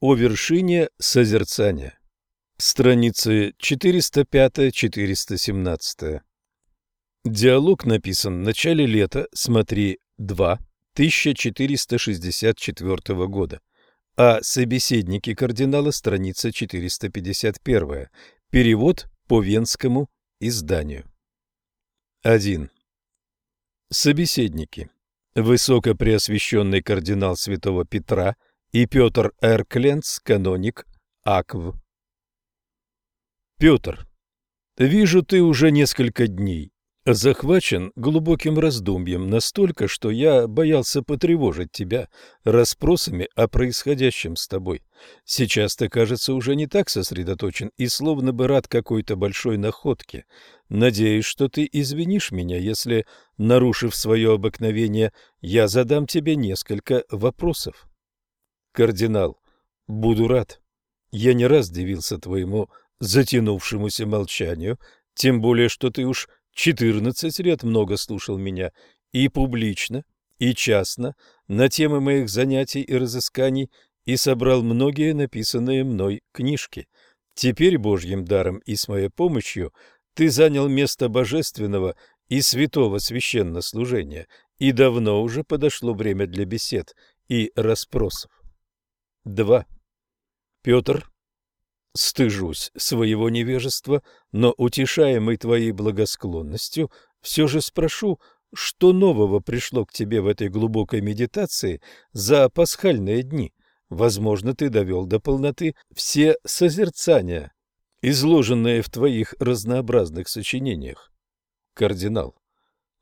о вершине созерцания. Страницы 405-417. Диалог написан в начале лета, смотри 2, 1464 года. А собеседники кардинала, страница 451. Перевод по венскому изданию. 1. Собеседники. Высокопреосвященный кардинал святого Петра и Петр Эркленц, каноник Акв. Петр, вижу, ты уже несколько дней захвачен глубоким раздумьем настолько, что я боялся потревожить тебя расспросами о происходящем с тобой. Сейчас ты, кажется, уже не так сосредоточен и словно бы рад какой-то большой находке. Надеюсь, что ты извинишь меня, если, нарушив свое обыкновение, я задам тебе несколько вопросов. Кардинал, буду рад. Я не раз дивился твоему затянувшемуся молчанию, тем более, что ты уж Четырнадцать лет много слушал меня и публично, и частно на темы моих занятий и разысканий и собрал многие написанные мной книжки. Теперь Божьим даром и с моей помощью ты занял место божественного и святого священнослужения, и давно уже подошло время для бесед и расспросов. 2. Петр Стыжусь своего невежества, но, утешаемый твоей благосклонностью, все же спрошу, что нового пришло к тебе в этой глубокой медитации за пасхальные дни? Возможно, ты довел до полноты все созерцания, изложенные в твоих разнообразных сочинениях. Кардинал,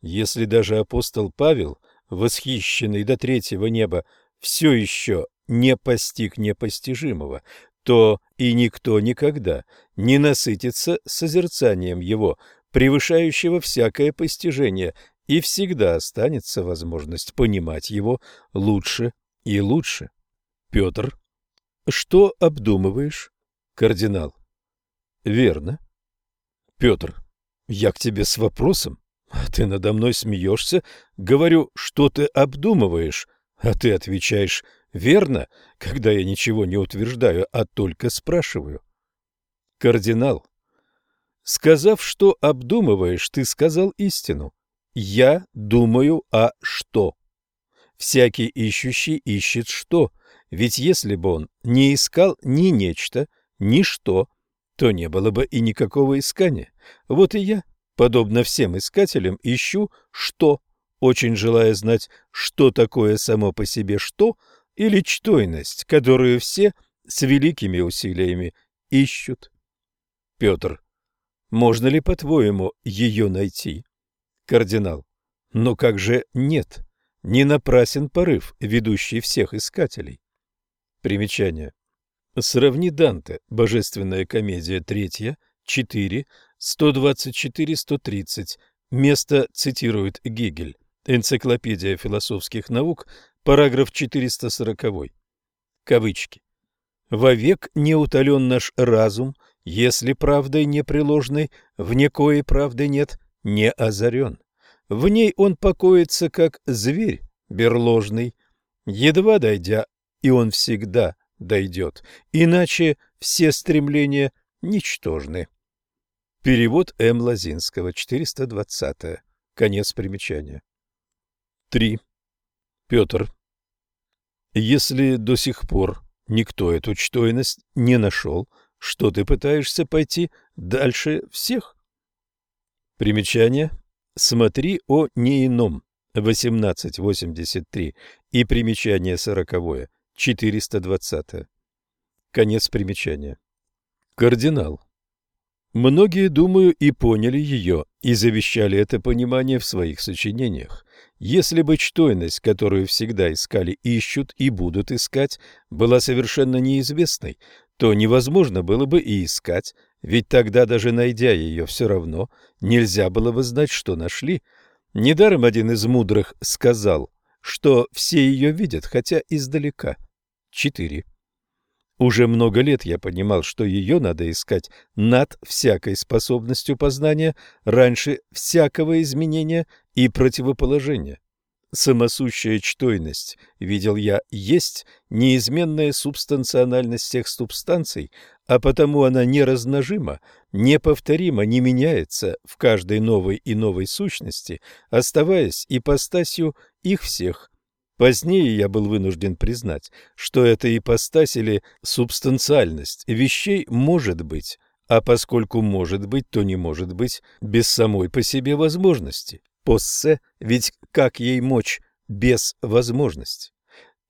если даже апостол Павел, восхищенный до третьего неба, все еще не постиг непостижимого, то и никто никогда не насытится созерцанием его, превышающего всякое постижение, и всегда останется возможность понимать его лучше и лучше. Петр, что обдумываешь? Кардинал. Верно. Петр, я к тебе с вопросом, а ты надо мной смеешься. Говорю, что ты обдумываешь, а ты отвечаешь Верно, когда я ничего не утверждаю, а только спрашиваю. Кардинал, сказав, что обдумываешь, ты сказал истину. Я думаю, а что? Всякий ищущий ищет что? Ведь если бы он не искал ни нечто, ни что, то не было бы и никакого искания. Вот и я, подобно всем искателям, ищу что, очень желая знать, что такое само по себе что – или чтойность, которую все с великими усилиями ищут. Петр, можно ли, по-твоему, ее найти? Кардинал, но как же нет? Не напрасен порыв, ведущий всех искателей. Примечание. Сравни Данте, Божественная комедия, третья, 4, 124-130. Место цитирует Гегель. Энциклопедия философских наук, Параграф 440. Кавычки. «Вовек не утолен наш разум, если правдой непреложной, вне коей правды нет, не озарен. В ней он покоится, как зверь берложный. Едва дойдя, и он всегда дойдет, иначе все стремления ничтожны». Перевод М. Лазинского, 420. Конец примечания. 3. Петр если до сих пор никто эту чтойность не нашел, что ты пытаешься пойти дальше всех? Примечание. Смотри о неином. 1883 и примечание сороковое 420. Конец примечания. Кардинал. Многие, думаю, и поняли ее, и завещали это понимание в своих сочинениях. Если бы чтойность, которую всегда искали, ищут и будут искать, была совершенно неизвестной, то невозможно было бы и искать, ведь тогда, даже найдя ее, все равно нельзя было бы знать, что нашли. Недаром один из мудрых сказал, что все ее видят, хотя издалека. 4. Уже много лет я понимал, что ее надо искать над всякой способностью познания, раньше всякого изменения и противоположения. самосущая чтойность, видел я, есть неизменная субстанциональность всех субстанций, а потому она неразножима, неповторима, не меняется в каждой новой и новой сущности, оставаясь ипостасью их всех. Позднее я был вынужден признать, что эта ипостась или субстанциальность вещей может быть, а поскольку может быть, то не может быть без самой по себе возможности. Поссе, ведь как ей мочь без возможности?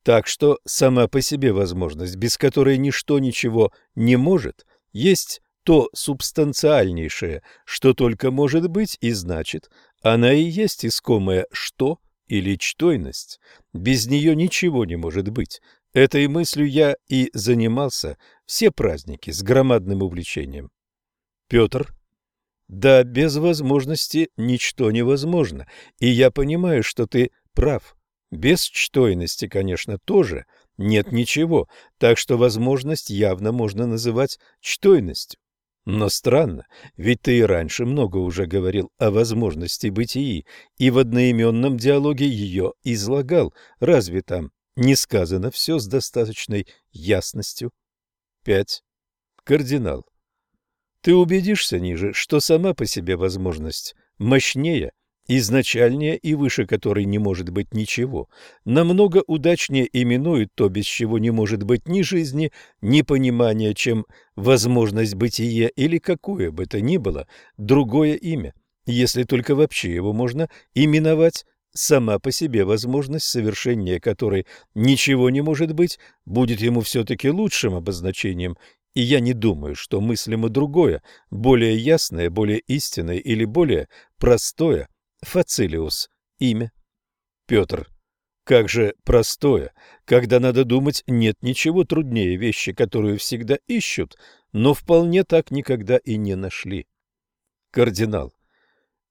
Так что сама по себе возможность, без которой ничто ничего не может, есть то субстанциальнейшее, что только может быть, и значит, она и есть искомое «что» или «чтойность». Без нее ничего не может быть. Этой мыслью я и занимался все праздники с громадным увлечением. Петр да, без возможности ничто невозможно, и я понимаю, что ты прав. Без чтойности, конечно, тоже нет ничего, так что возможность явно можно называть чтойностью. Но странно, ведь ты и раньше много уже говорил о возможности бытии, и в одноименном диалоге ее излагал. Разве там не сказано все с достаточной ясностью? 5. Кардинал. Ты убедишься ниже, что сама по себе возможность мощнее, изначальнее и выше которой не может быть ничего, намного удачнее именует то, без чего не может быть ни жизни, ни понимания, чем возможность бытия или какое бы то ни было другое имя, если только вообще его можно именовать сама по себе возможность, совершения которой ничего не может быть, будет ему все-таки лучшим обозначением. И я не думаю, что мыслимо другое, более ясное, более истинное или более простое Фацилиус имя. Петр. Как же простое, когда надо думать, нет ничего труднее вещи, которую всегда ищут, но вполне так никогда и не нашли. Кардинал.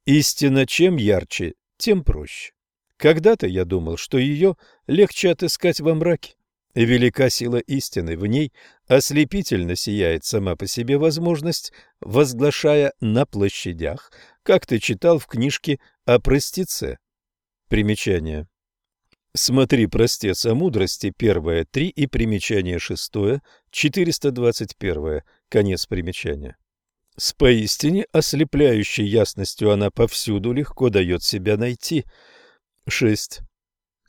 Истина чем ярче, тем проще. Когда-то я думал, что ее легче отыскать во мраке. Велика сила истины, в ней ослепительно сияет сама по себе возможность, возглашая на площадях, как ты читал в книжке о простеце. Примечание. Смотри «Простец о мудрости», первое, три и примечание шестое, 421, конец примечания. С поистине ослепляющей ясностью она повсюду легко дает себя найти. 6.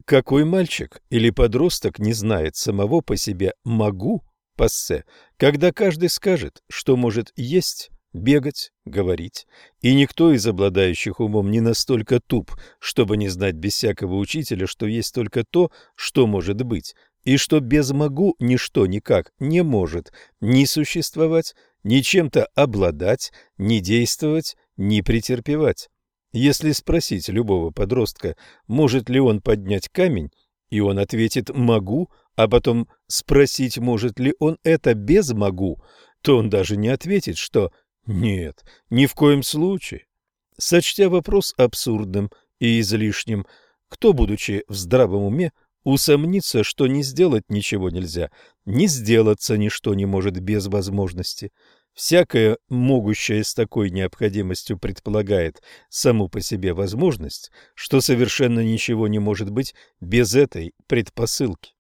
Какой мальчик или подросток не знает самого по себе «могу» пассе, когда каждый скажет, что может есть, бегать, говорить, и никто из обладающих умом не настолько туп, чтобы не знать без всякого учителя, что есть только то, что может быть, и что без «могу» ничто никак не может ни существовать, ни чем-то обладать, ни действовать, ни претерпевать. Если спросить любого подростка, может ли он поднять камень, и он ответит «могу», а потом спросить, может ли он это без «могу», то он даже не ответит, что «нет, ни в коем случае». Сочтя вопрос абсурдным и излишним, кто, будучи в здравом уме, усомнится, что не сделать ничего нельзя, не сделаться ничто не может без возможности – Всякое, могущее с такой необходимостью, предполагает саму по себе возможность, что совершенно ничего не может быть без этой предпосылки.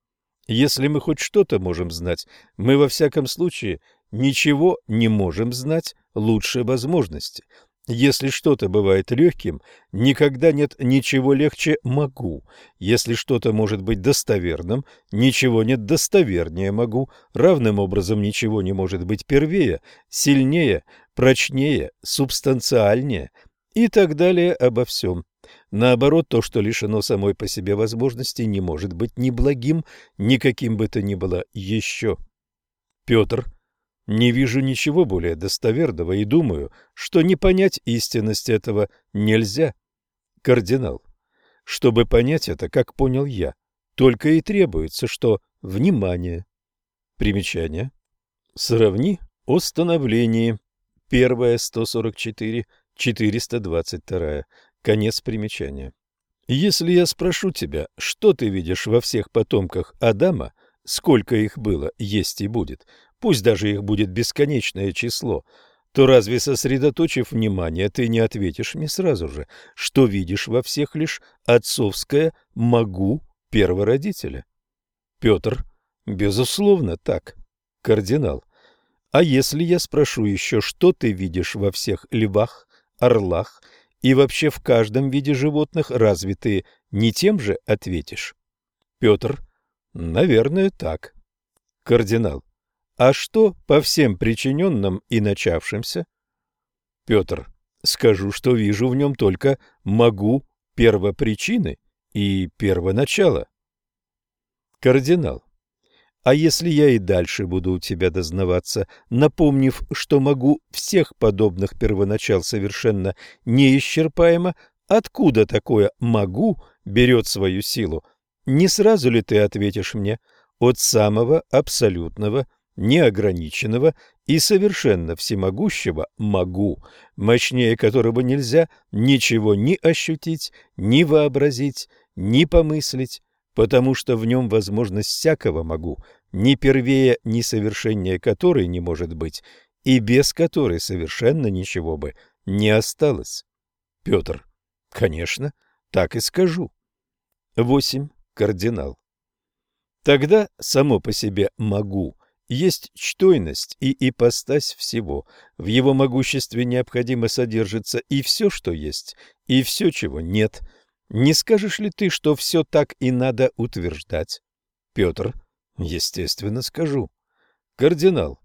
Если мы хоть что-то можем знать, мы во всяком случае ничего не можем знать лучше возможности, если что-то бывает легким, никогда нет ничего легче «могу». Если что-то может быть достоверным, ничего нет достовернее «могу». Равным образом ничего не может быть первее, сильнее, прочнее, субстанциальнее и так далее обо всем. Наоборот, то, что лишено самой по себе возможности, не может быть ни благим, ни каким бы то ни было еще. Петр не вижу ничего более достоверного и думаю, что не понять истинность этого нельзя. Кардинал. Чтобы понять это, как понял я, только и требуется, что внимание. Примечание. Сравни о становлении. Первое 144, 422. Конец примечания. Если я спрошу тебя, что ты видишь во всех потомках Адама, сколько их было, есть и будет, пусть даже их будет бесконечное число, то разве, сосредоточив внимание, ты не ответишь мне сразу же, что видишь во всех лишь отцовское «могу» первородителя? Петр, безусловно, так. Кардинал, а если я спрошу еще, что ты видишь во всех львах, орлах и вообще в каждом виде животных, разве ты не тем же ответишь? Петр, наверное, так. Кардинал, а что по всем причиненным и начавшимся? Петр, скажу, что вижу в нем только «могу» первопричины и первоначала. Кардинал, а если я и дальше буду у тебя дознаваться, напомнив, что могу всех подобных первоначал совершенно неисчерпаемо, откуда такое «могу» берет свою силу, не сразу ли ты ответишь мне от самого абсолютного неограниченного и совершенно всемогущего могу, мощнее которого нельзя ничего ни ощутить, ни вообразить, ни помыслить, потому что в нем возможность всякого могу, ни первее, ни совершеннее которой не может быть, и без которой совершенно ничего бы не осталось. Петр. Конечно, так и скажу. 8. Кардинал. Тогда само по себе «могу» есть чтойность и ипостась всего. В его могуществе необходимо содержится и все, что есть, и все, чего нет. Не скажешь ли ты, что все так и надо утверждать? Петр, естественно, скажу. Кардинал,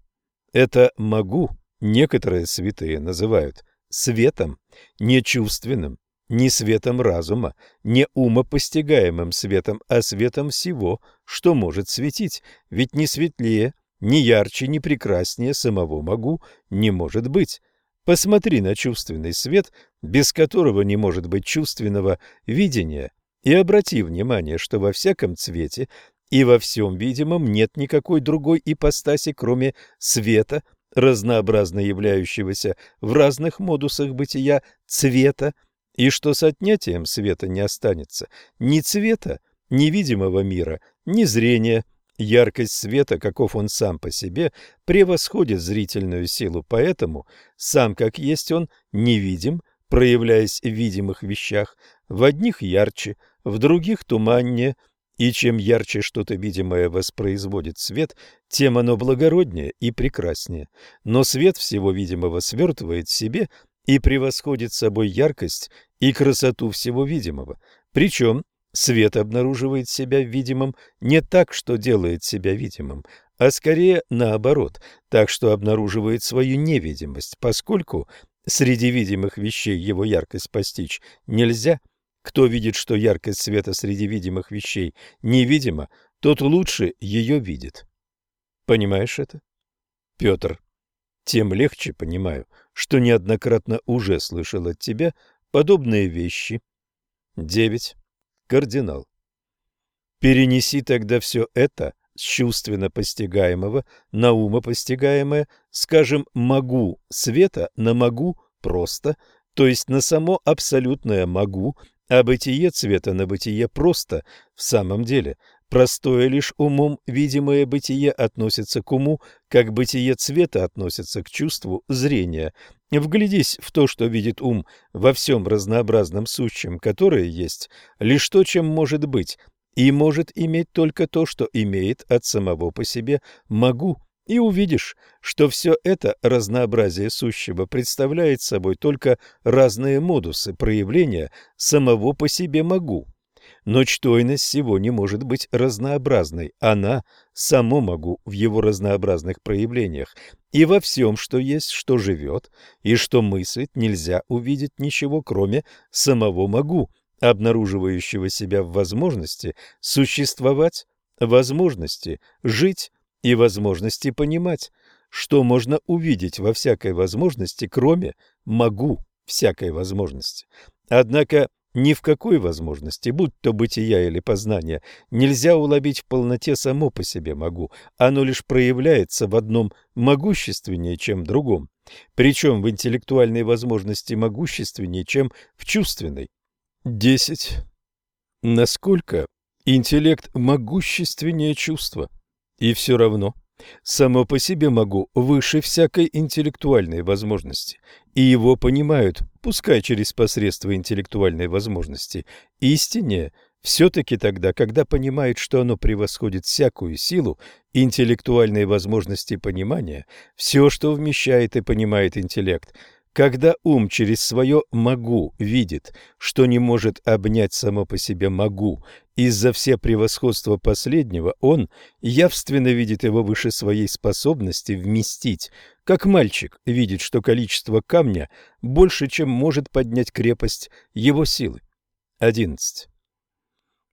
это «могу» некоторые святые называют светом, нечувственным, не светом разума, не умопостигаемым светом, а светом всего, что может светить, ведь не светлее, ни ярче, ни прекраснее самого могу не может быть. Посмотри на чувственный свет, без которого не может быть чувственного видения, и обрати внимание, что во всяком цвете и во всем видимом нет никакой другой ипостаси, кроме света, разнообразно являющегося в разных модусах бытия цвета, и что с отнятием света не останется ни цвета, ни видимого мира, ни зрения, Яркость света, каков он сам по себе, превосходит зрительную силу, поэтому сам как есть он невидим, проявляясь в видимых вещах, в одних ярче, в других туманнее, и чем ярче что-то видимое воспроизводит свет, тем оно благороднее и прекраснее. Но свет всего видимого свертывает в себе и превосходит собой яркость и красоту всего видимого. Причем Свет обнаруживает себя видимым не так, что делает себя видимым, а скорее наоборот, так что обнаруживает свою невидимость, поскольку среди видимых вещей его яркость постичь нельзя. Кто видит, что яркость света среди видимых вещей невидима, тот лучше ее видит. Понимаешь это? Петр, тем легче понимаю, что неоднократно уже слышал от тебя подобные вещи. Девять кардинал. Перенеси тогда все это с чувственно постигаемого на умопостигаемое, скажем, «могу» света на «могу» просто, то есть на само абсолютное «могу», а бытие цвета на бытие просто в самом деле – Простое лишь умом видимое бытие относится к уму, как бытие цвета относится к чувству зрения. Вглядись в то, что видит ум во всем разнообразном сущем, которое есть, лишь то, чем может быть, и может иметь только то, что имеет от самого по себе «могу», и увидишь, что все это разнообразие сущего представляет собой только разные модусы проявления самого по себе «могу». Но чтойность всего не может быть разнообразной. Она само могу в его разнообразных проявлениях. И во всем, что есть, что живет и что мыслит, нельзя увидеть ничего, кроме самого могу, обнаруживающего себя в возможности существовать, возможности жить и возможности понимать, что можно увидеть во всякой возможности, кроме могу всякой возможности. Однако ни в какой возможности, будь то бытия или познания, нельзя уловить в полноте само по себе могу. Оно лишь проявляется в одном могущественнее, чем в другом. Причем в интеллектуальной возможности могущественнее, чем в чувственной. 10. Насколько интеллект могущественнее чувства? И все равно Само по себе могу выше всякой интеллектуальной возможности, и его понимают, пускай через посредство интеллектуальной возможности, истине все-таки тогда, когда понимает, что оно превосходит всякую силу интеллектуальной возможности понимания, все, что вмещает и понимает интеллект – когда ум через свое «могу» видит, что не может обнять само по себе «могу», из-за все превосходства последнего он явственно видит его выше своей способности вместить, как мальчик видит, что количество камня больше, чем может поднять крепость его силы. 11.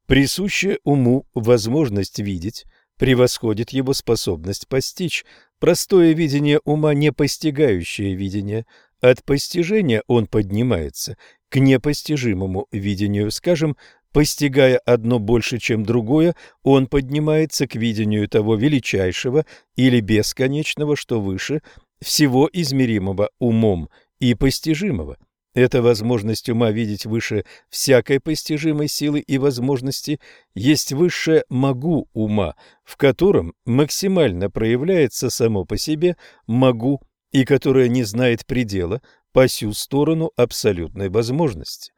Присущая уму возможность видеть превосходит его способность постичь. Простое видение ума, не постигающее видение, от постижения он поднимается к непостижимому видению, скажем, постигая одно больше, чем другое, он поднимается к видению того величайшего или бесконечного, что выше всего измеримого умом и постижимого. Эта возможность ума видеть выше всякой постижимой силы и возможности есть высшее «могу» ума, в котором максимально проявляется само по себе «могу» и которая не знает предела по сю сторону абсолютной возможности.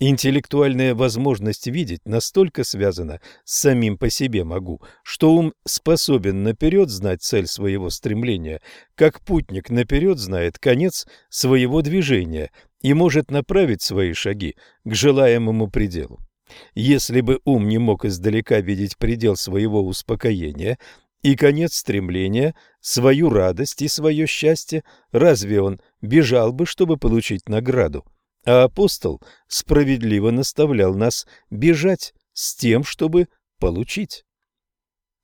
Интеллектуальная возможность видеть настолько связана с самим по себе могу, что ум способен наперед знать цель своего стремления, как путник наперед знает конец своего движения и может направить свои шаги к желаемому пределу. Если бы ум не мог издалека видеть предел своего успокоения, и конец стремления, свою радость и свое счастье, разве он бежал бы, чтобы получить награду? А апостол справедливо наставлял нас бежать с тем, чтобы получить.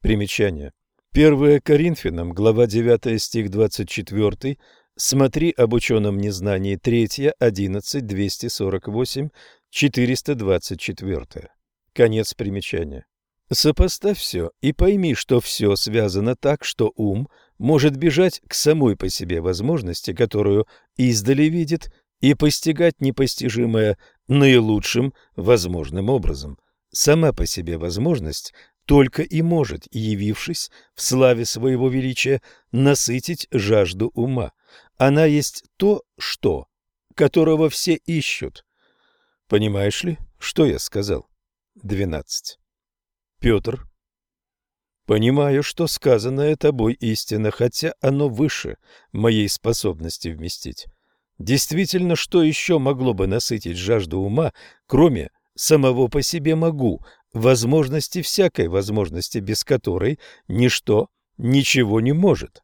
Примечание. 1 Коринфянам, глава 9, стих 24, смотри об ученом незнании 3, 11, 248, 424. Конец примечания. Сопоставь все и пойми, что все связано так, что ум может бежать к самой по себе возможности, которую издали видит, и постигать непостижимое наилучшим возможным образом. Сама по себе возможность только и может, явившись в славе своего величия, насытить жажду ума. Она есть то, что, которого все ищут. Понимаешь ли, что я сказал? 12. Петр. Понимаю, что сказанное тобой истина, хотя оно выше моей способности вместить. Действительно, что еще могло бы насытить жажду ума, кроме самого по себе могу, возможности всякой возможности, без которой ничто ничего не может?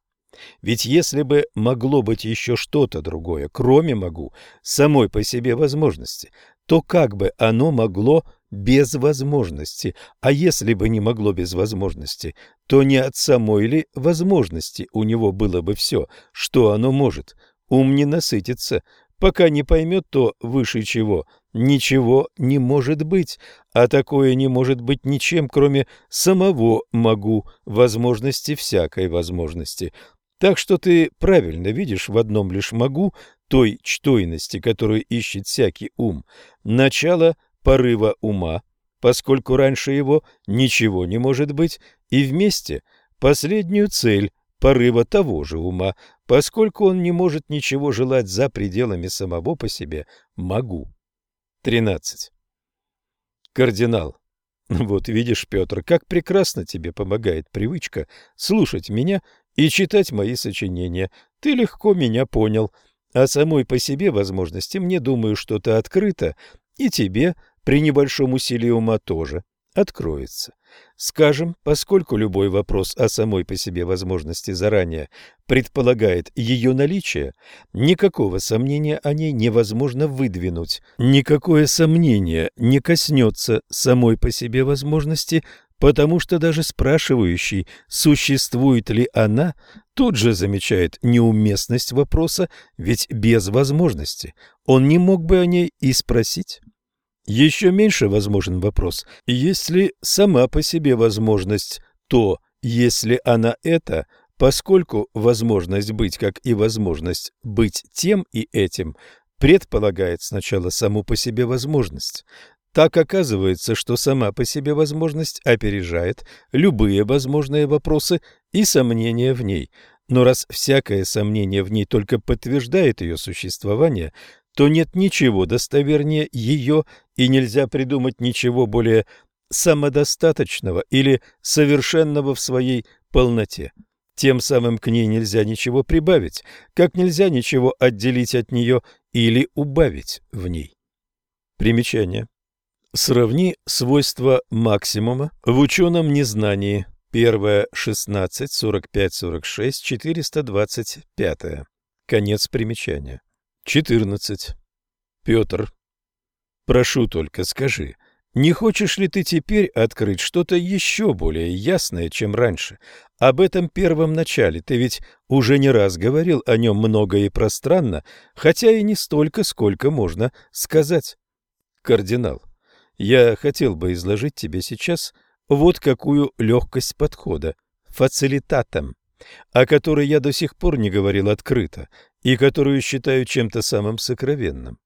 Ведь если бы могло быть еще что-то другое, кроме могу, самой по себе возможности, то как бы оно могло без возможности, а если бы не могло без возможности, то не от самой ли возможности у него было бы все, что оно может. Ум не насытится, пока не поймет то, выше чего? Ничего не может быть, а такое не может быть ничем, кроме самого могу, возможности всякой возможности. Так что ты правильно видишь в одном лишь могу той чтойности, которую ищет всякий ум, начало – порыва ума, поскольку раньше его ничего не может быть, и вместе последнюю цель порыва того же ума, поскольку он не может ничего желать за пределами самого по себе «могу». 13. Кардинал. Вот видишь, Петр, как прекрасно тебе помогает привычка слушать меня и читать мои сочинения. Ты легко меня понял. А самой по себе возможности мне, думаю, что-то открыто, и тебе при небольшом усилии ума тоже откроется. Скажем, поскольку любой вопрос о самой по себе возможности заранее предполагает ее наличие, никакого сомнения о ней невозможно выдвинуть. Никакое сомнение не коснется самой по себе возможности, потому что даже спрашивающий, существует ли она, тут же замечает неуместность вопроса, ведь без возможности он не мог бы о ней и спросить. Еще меньше возможен вопрос, есть ли сама по себе возможность то, если она это, поскольку возможность быть, как и возможность быть тем и этим, предполагает сначала саму по себе возможность. Так оказывается, что сама по себе возможность опережает любые возможные вопросы и сомнения в ней. Но раз всякое сомнение в ней только подтверждает ее существование, то нет ничего достовернее ее и нельзя придумать ничего более самодостаточного или совершенного в своей полноте. Тем самым к ней нельзя ничего прибавить, как нельзя ничего отделить от нее или убавить в ней. Примечание. Сравни свойства максимума в ученом незнании. Первое 16, 45, 46, 425. Конец примечания. 14. Петр. Прошу только, скажи, не хочешь ли ты теперь открыть что-то еще более ясное, чем раньше? Об этом первом начале ты ведь уже не раз говорил о нем много и пространно, хотя и не столько, сколько можно сказать. Кардинал, я хотел бы изложить тебе сейчас вот какую легкость подхода, фацилитатом, о которой я до сих пор не говорил открыто и которую считаю чем-то самым сокровенным.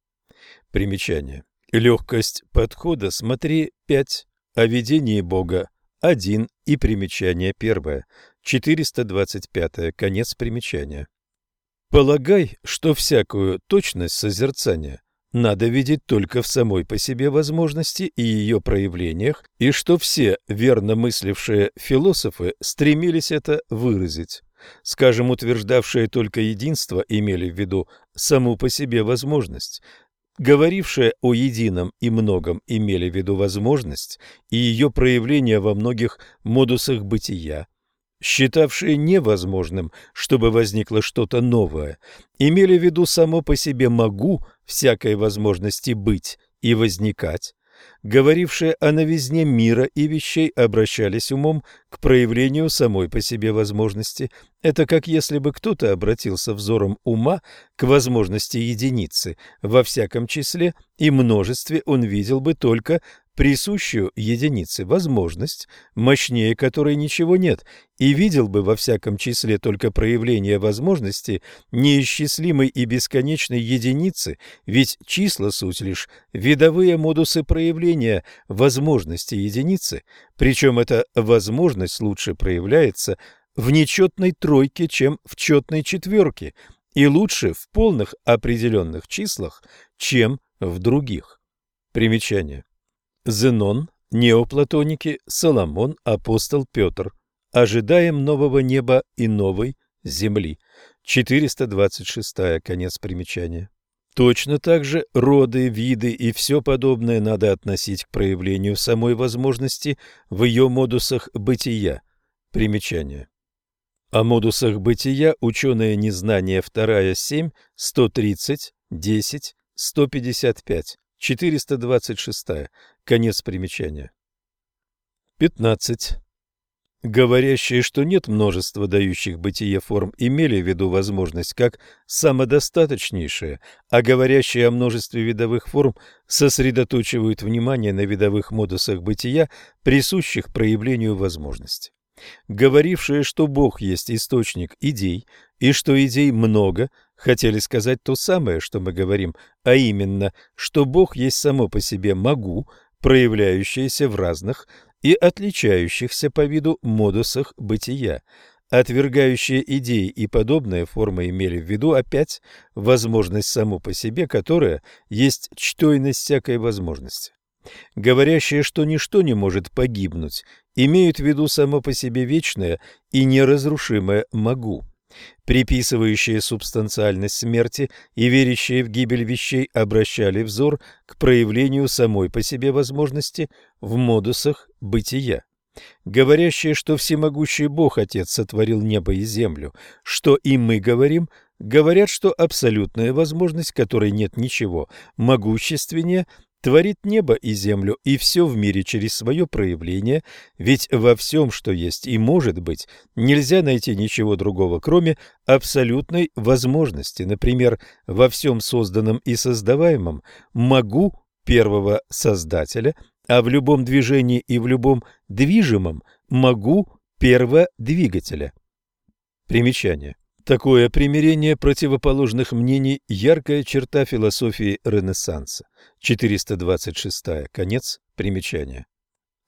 Примечание. Легкость подхода смотри 5, о видении Бога 1 и примечание первое, 425, конец примечания. Полагай, что всякую точность созерцания надо видеть только в самой по себе возможности и ее проявлениях, и что все верно мыслившие философы стремились это выразить. Скажем, утверждавшие только единство имели в виду саму по себе возможность, говорившие о едином и многом имели в виду возможность и ее проявление во многих модусах бытия, считавшие невозможным, чтобы возникло что-то новое, имели в виду само по себе «могу» всякой возможности быть и возникать, говорившие о новизне мира и вещей, обращались умом к проявлению самой по себе возможности. Это как если бы кто-то обратился взором ума к возможности единицы. Во всяком числе и множестве он видел бы только присущую единице возможность, мощнее которой ничего нет, и видел бы во всяком числе только проявление возможности неисчислимой и бесконечной единицы, ведь числа суть лишь видовые модусы проявления возможности единицы, причем эта возможность лучше проявляется в нечетной тройке, чем в четной четверке, и лучше в полных определенных числах, чем в других. Примечание. Зенон, неоплатоники, Соломон, апостол Петр. Ожидаем нового неба и новой земли. 426 конец примечания. Точно так же роды, виды и все подобное надо относить к проявлению самой возможности в ее модусах бытия. Примечание. О модусах бытия ученые незнания 2, 7, 130, 10, 155. 426. Конец примечания. 15. Говорящие, что нет множества дающих бытие форм, имели в виду возможность как самодостаточнейшее, а говорящие о множестве видовых форм сосредоточивают внимание на видовых модусах бытия, присущих проявлению возможности. Говорившие, что Бог есть источник идей и что идей много, хотели сказать то самое, что мы говорим, а именно, что Бог есть само по себе «могу», проявляющееся в разных и отличающихся по виду модусах бытия. Отвергающие идеи и подобные формы имели в виду опять возможность саму по себе, которая есть чтойность всякой возможности. Говорящие, что ничто не может погибнуть, имеют в виду само по себе вечное и неразрушимое «могу». Приписывающие субстанциальность смерти и верящие в гибель вещей обращали взор к проявлению самой по себе возможности в модусах бытия. Говорящие, что всемогущий Бог Отец сотворил небо и землю, что и мы говорим, говорят, что абсолютная возможность, которой нет ничего могущественнее, творит небо и землю и все в мире через свое проявление, ведь во всем, что есть и может быть, нельзя найти ничего другого, кроме абсолютной возможности. Например, во всем созданном и создаваемом могу первого создателя, а в любом движении и в любом движимом могу первого двигателя. Примечание. Такое примирение противоположных мнений – яркая черта философии Ренессанса. 426. Конец примечания.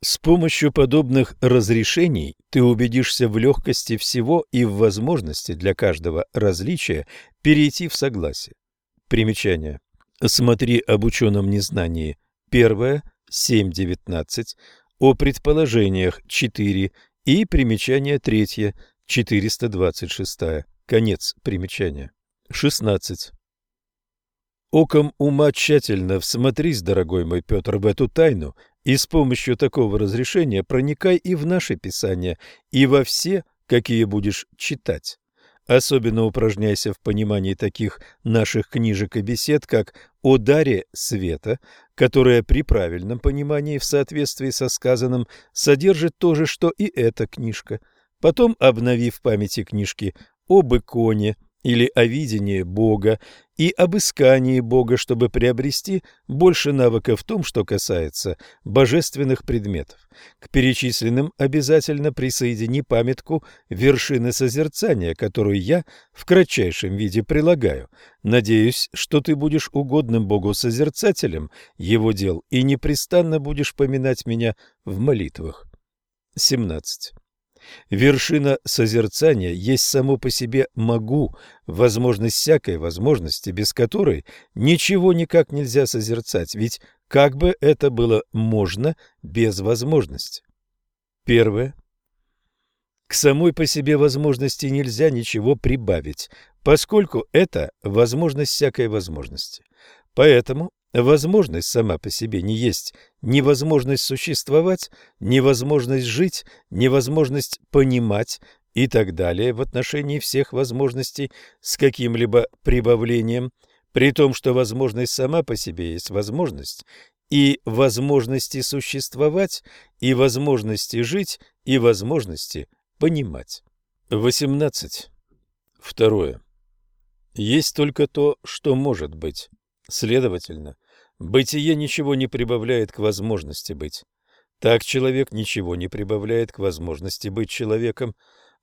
С помощью подобных разрешений ты убедишься в легкости всего и в возможности для каждого различия перейти в согласие. Примечание. Смотри об ученом незнании. Первое, 7.19, о предположениях 4 и примечание третье, 426. Конец примечания. 16. Оком ума тщательно всмотрись, дорогой мой Петр, в эту тайну и с помощью такого разрешения проникай и в наши писания, и во все, какие будешь читать. Особенно упражняйся в понимании таких наших книжек и бесед, как «О даре света», которая при правильном понимании в соответствии со сказанным содержит то же, что и эта книжка. Потом, обновив в памяти книжки об иконе, или о видении Бога и об искании Бога, чтобы приобрести больше навыка в том, что касается божественных предметов. К перечисленным обязательно присоедини памятку вершины созерцания, которую я в кратчайшем виде прилагаю. Надеюсь, что ты будешь угодным Богу созерцателем его дел и непрестанно будешь поминать меня в молитвах. 17. Вершина созерцания есть само по себе «могу», возможность всякой возможности, без которой ничего никак нельзя созерцать, ведь как бы это было можно без возможности? Первое. К самой по себе возможности нельзя ничего прибавить, поскольку это возможность всякой возможности. Поэтому Возможность сама по себе не есть невозможность существовать, невозможность жить, невозможность понимать и так далее в отношении всех возможностей с каким-либо прибавлением, при том, что возможность сама по себе есть возможность, и возможности существовать, и возможности жить, и возможности понимать. 18. Второе. Есть только то, что может быть. Следовательно, Бытие ничего не прибавляет к возможности быть. Так человек ничего не прибавляет к возможности быть человеком,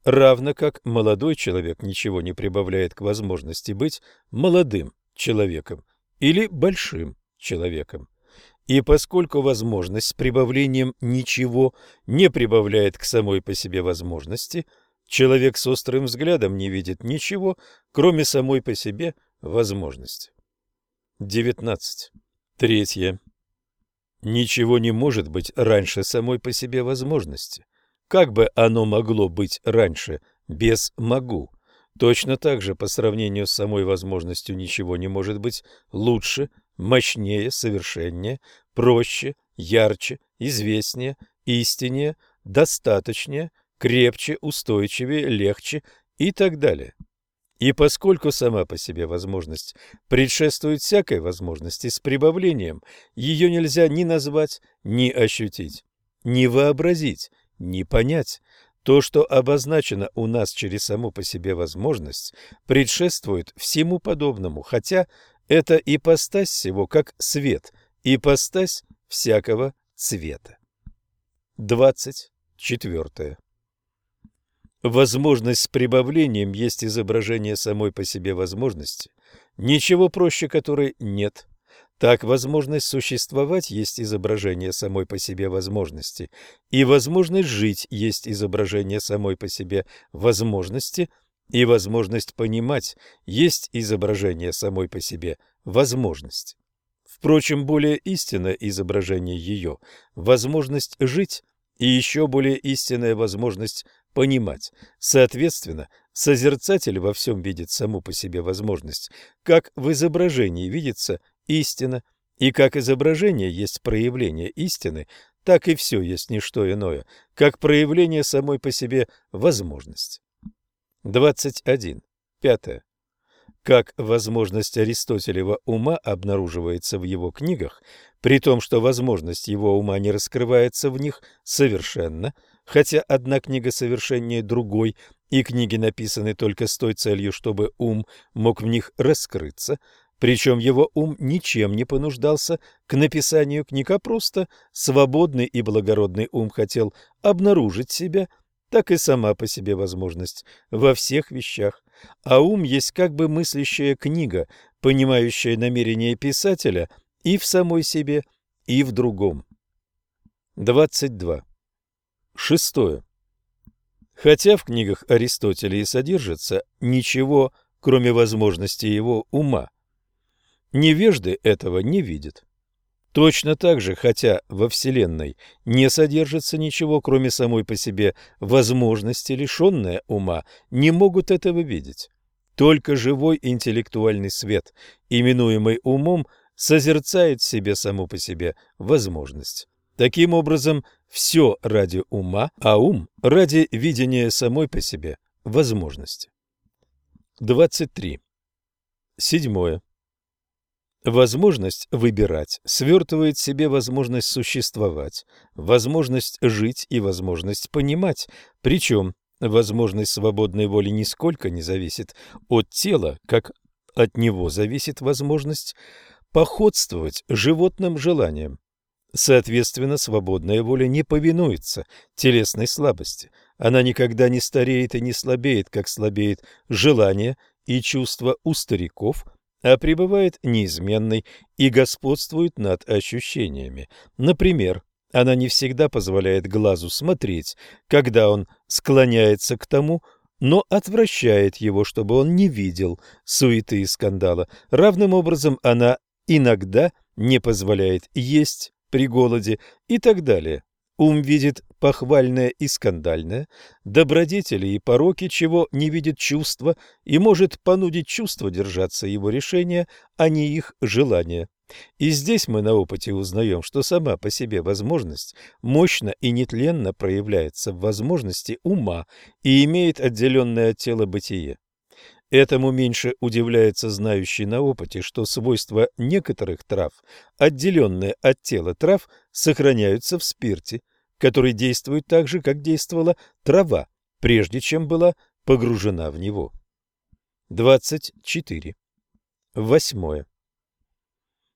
равно как молодой человек ничего не прибавляет к возможности быть молодым человеком или большим человеком. И поскольку возможность с прибавлением ничего не прибавляет к самой по себе возможности, человек с острым взглядом не видит ничего, кроме самой по себе возможности. 19. Третье. Ничего не может быть раньше самой по себе возможности. Как бы оно могло быть раньше без «могу»? Точно так же по сравнению с самой возможностью ничего не может быть лучше, мощнее, совершеннее, проще, ярче, известнее, истиннее, достаточнее, крепче, устойчивее, легче и так далее. И поскольку сама по себе возможность предшествует всякой возможности с прибавлением, ее нельзя ни назвать, ни ощутить, ни вообразить, ни понять. То, что обозначено у нас через саму по себе возможность, предшествует всему подобному, хотя это ипостась всего как свет, ипостась всякого цвета. Двадцать четвертое. Возможность с прибавлением есть изображение самой по себе возможности, ничего проще которой нет. Так возможность существовать есть изображение самой по себе возможности, и возможность жить есть изображение самой по себе возможности, и возможность понимать есть изображение самой по себе возможности. Впрочем, более истинное изображение ее – возможность жить, и еще более истинная возможность понимать. Соответственно, созерцатель во всем видит саму по себе возможность, как в изображении видится истина, и как изображение есть проявление истины, так и все есть не что иное, как проявление самой по себе возможности. 21. Пятое. Как возможность Аристотелева ума обнаруживается в его книгах, при том, что возможность его ума не раскрывается в них совершенно – хотя одна книга совершеннее другой, и книги написаны только с той целью, чтобы ум мог в них раскрыться, причем его ум ничем не понуждался к написанию книг, а просто свободный и благородный ум хотел обнаружить себя, так и сама по себе возможность во всех вещах. А ум есть как бы мыслящая книга, понимающая намерение писателя и в самой себе, и в другом. 22. Шестое. Хотя в книгах Аристотеля и содержится ничего, кроме возможности его ума, невежды этого не видят. Точно так же, хотя во Вселенной не содержится ничего, кроме самой по себе возможности, лишенная ума, не могут этого видеть. Только живой интеллектуальный свет, именуемый умом, созерцает в себе саму по себе возможность. Таким образом, все ради ума, а ум ради видения самой по себе возможности. 23. Седьмое. Возможность выбирать свертывает себе возможность существовать, возможность жить и возможность понимать, причем возможность свободной воли нисколько не зависит от тела, как от него зависит возможность походствовать животным желаниям. Соответственно, свободная воля не повинуется телесной слабости. Она никогда не стареет и не слабеет, как слабеет желание и чувство у стариков, а пребывает неизменной и господствует над ощущениями. Например, она не всегда позволяет глазу смотреть, когда он склоняется к тому, но отвращает его, чтобы он не видел суеты и скандала. Равным образом она иногда не позволяет есть при голоде и так далее. Ум видит похвальное и скандальное, добродетели и пороки, чего не видит чувство, и может понудить чувство держаться его решения, а не их желания. И здесь мы на опыте узнаем, что сама по себе возможность мощно и нетленно проявляется в возможности ума и имеет отделенное от тела бытие. Этому меньше удивляется знающий на опыте, что свойства некоторых трав, отделенные от тела трав, сохраняются в спирте, который действует так же, как действовала трава, прежде чем была погружена в него. 24. Восьмое.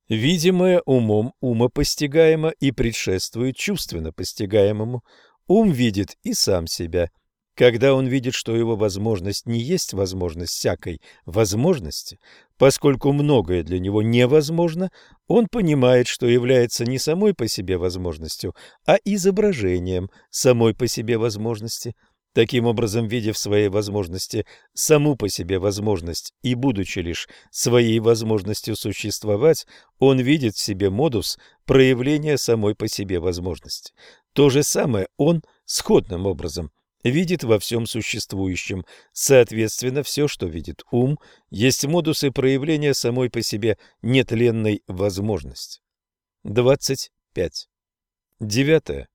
Видимое умом умопостигаемо и предшествует чувственно постигаемому. Ум видит и сам себя – когда он видит, что его возможность не есть возможность всякой возможности, поскольку многое для него невозможно, он понимает, что является не самой по себе возможностью, а изображением самой по себе возможности. Таким образом, видя в своей возможности саму по себе возможность и будучи лишь своей возможностью существовать, он видит в себе модус проявления самой по себе возможности. То же самое он сходным образом видит во всем существующем. Соответственно, все, что видит ум, есть модусы проявления самой по себе нетленной возможности. 25. Девятое.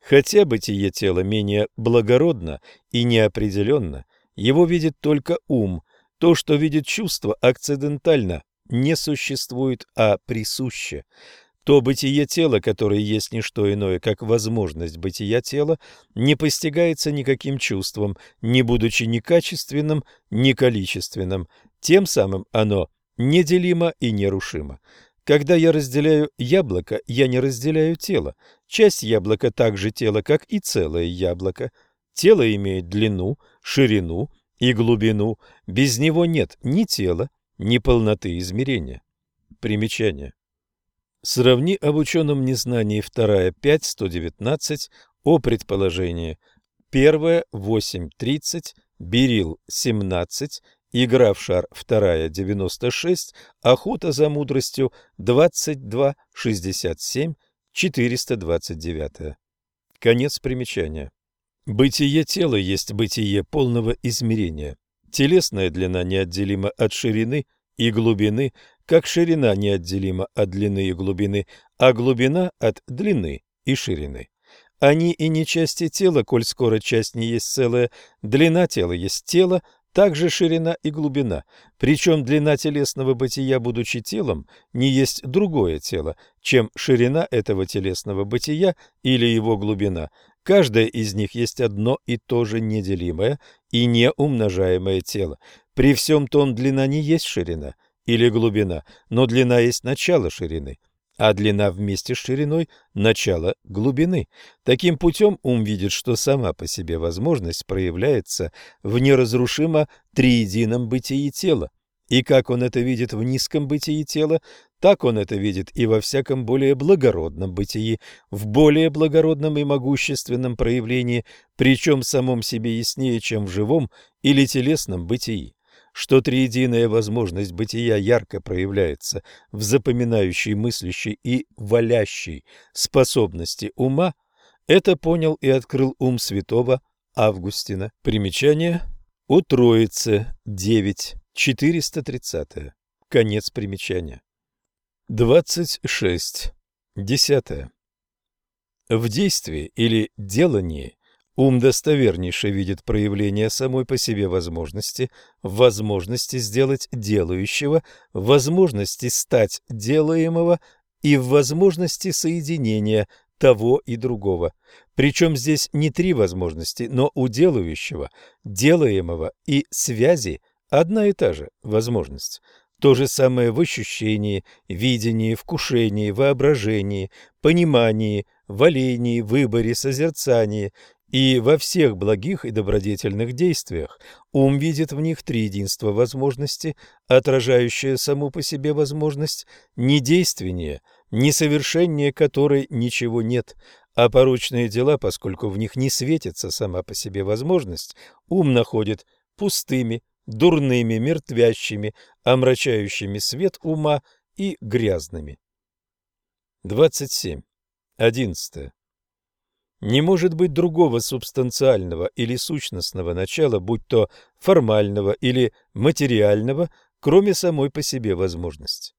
Хотя бытие тела менее благородно и неопределенно, его видит только ум. То, что видит чувство, акцидентально, не существует, а присуще. То бытие тела, которое есть не что иное, как возможность бытия тела, не постигается никаким чувством, не будучи ни качественным, ни количественным. Тем самым оно неделимо и нерушимо. Когда я разделяю яблоко, я не разделяю тело. Часть яблока так же тело, как и целое яблоко. Тело имеет длину, ширину и глубину. Без него нет ни тела, ни полноты измерения. Примечание. Сравни об ученом незнании вторая 5, 119, о предположении. Первая 8.30, Берил 17, Игра в шар вторая 96, Охота за мудростью 22, 67, 429. Конец примечания. Бытие тела есть бытие полного измерения. Телесная длина неотделима от ширины и глубины, как ширина неотделима от длины и глубины, а глубина от длины и ширины. Они и не части тела, коль скоро часть не есть целая, длина тела есть тело, также ширина и глубина. Причем длина телесного бытия, будучи телом, не есть другое тело, чем ширина этого телесного бытия или его глубина. Каждое из них есть одно и то же неделимое и неумножаемое тело. При всем том длина не есть ширина или глубина, но длина есть начало ширины. а длина вместе с шириной – начало глубины. Таким путем ум видит, что сама по себе возможность проявляется в неразрушимо триедином бытии тела. И как он это видит в низком бытии тела, так он это видит и во всяком более благородном бытии, в более благородном и могущественном проявлении, причем самом себе яснее, чем в живом или телесном бытии что триединая возможность бытия ярко проявляется в запоминающей, мыслящей и валящей способности ума, это понял и открыл ум святого Августина. Примечание у Троицы 9, 430. Конец примечания. 26. Десятое. В действии или делании Ум достовернейше видит проявление самой по себе возможности, возможности сделать делающего, возможности стать делаемого и в возможности соединения того и другого. Причем здесь не три возможности, но у делающего, делаемого и связи одна и та же возможность. То же самое в ощущении, видении, вкушении, воображении, понимании, валении, выборе, созерцании, и во всех благих и добродетельных действиях ум видит в них триединство возможности, отражающее саму по себе возможность, не действие, несовершеннее которой ничего нет, а порочные дела, поскольку в них не светится сама по себе возможность, ум находит пустыми, дурными, мертвящими, омрачающими свет ума и грязными. 27. 11. Не может быть другого субстанциального или сущностного начала, будь то формального или материального, кроме самой по себе возможности.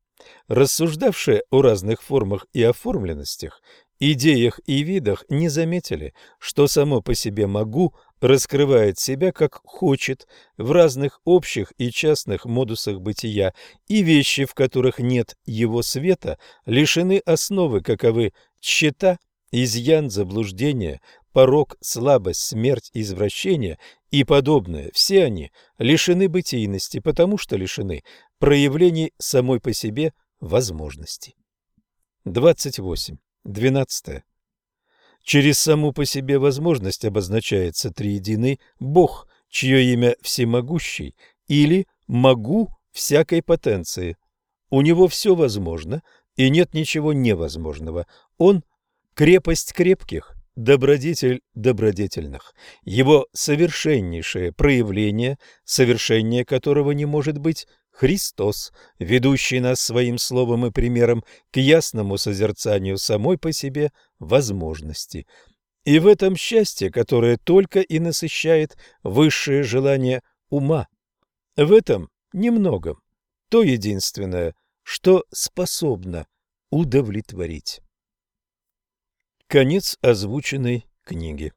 Рассуждавшие о разных формах и оформленностях, идеях и видах не заметили, что само по себе «могу» раскрывает себя как хочет в разных общих и частных модусах бытия, и вещи, в которых нет его света, лишены основы, каковы тщета, изъян, заблуждение, порок, слабость, смерть, извращение и подобное, все они лишены бытийности, потому что лишены проявлений самой по себе возможности. 28. 12. Через саму по себе возможность обозначается триединый Бог, чье имя всемогущий, или «могу» всякой потенции. У него все возможно, и нет ничего невозможного. Он крепость крепких, добродетель добродетельных, его совершеннейшее проявление, совершение которого не может быть Христос, ведущий нас своим словом и примером к ясному созерцанию самой по себе возможности. И в этом счастье, которое только и насыщает высшее желание ума. В этом немногом, то единственное, что способно удовлетворить. Конец озвученной книги.